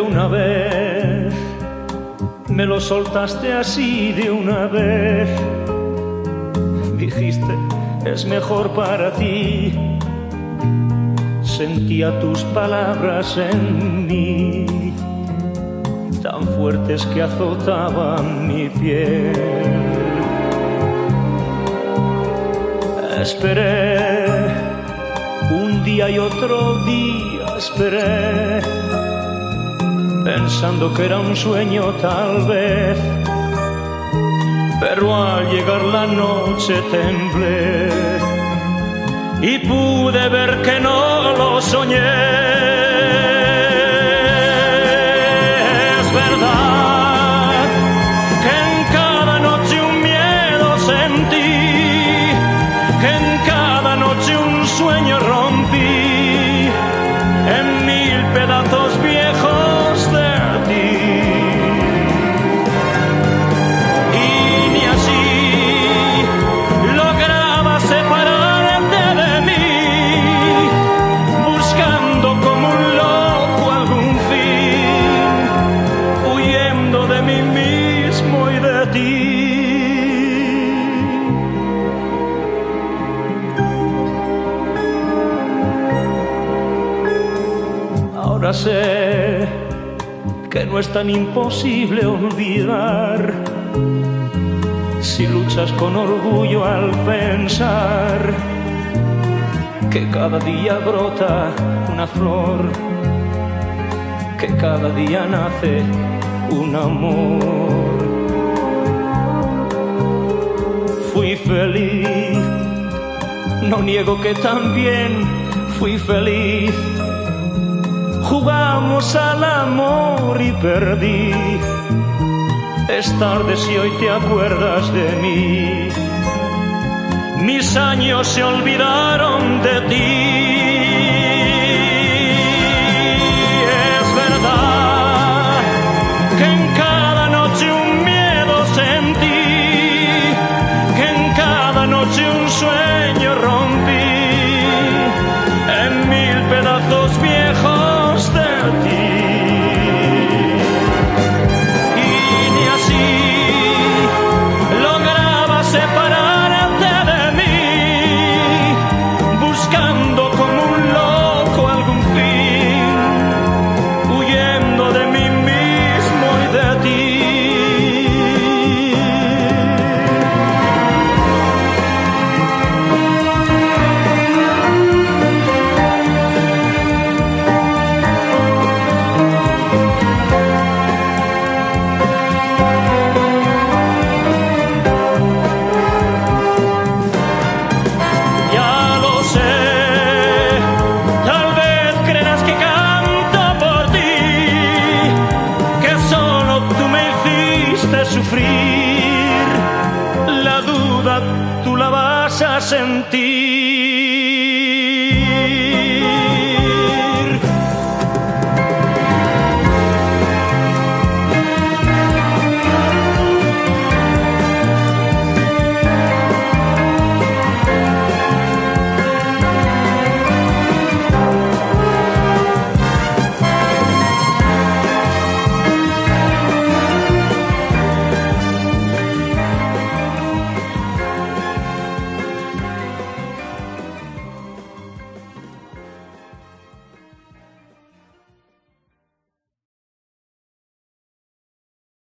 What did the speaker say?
una vez me lo soltaste así de una vez. Dijiste, es mejor para ti. Sentía tus palabras en mí, tan fuertes que azotaban mi piel. Esperé un día y otro día, esperé pensando que era un sueño tal vez. Pero al llegar la noche temblé y pude ver que no lo soñé. Es verdad que en cada noche un miedo sentí, que en cada noche un sueño rompí Que no es tan imposible olvidar si luchas con orgullo al pensar que cada día brota una flor, que cada día nace un amor. Fui feliz, no niego que también fui feliz jugamos al amor y perdí. Es tarde si hoy te acuerdas de mí. Mis años se olvidaron de ti. Es verdad que en cada noche un miedo sentí, que en cada noche un sueño sentir.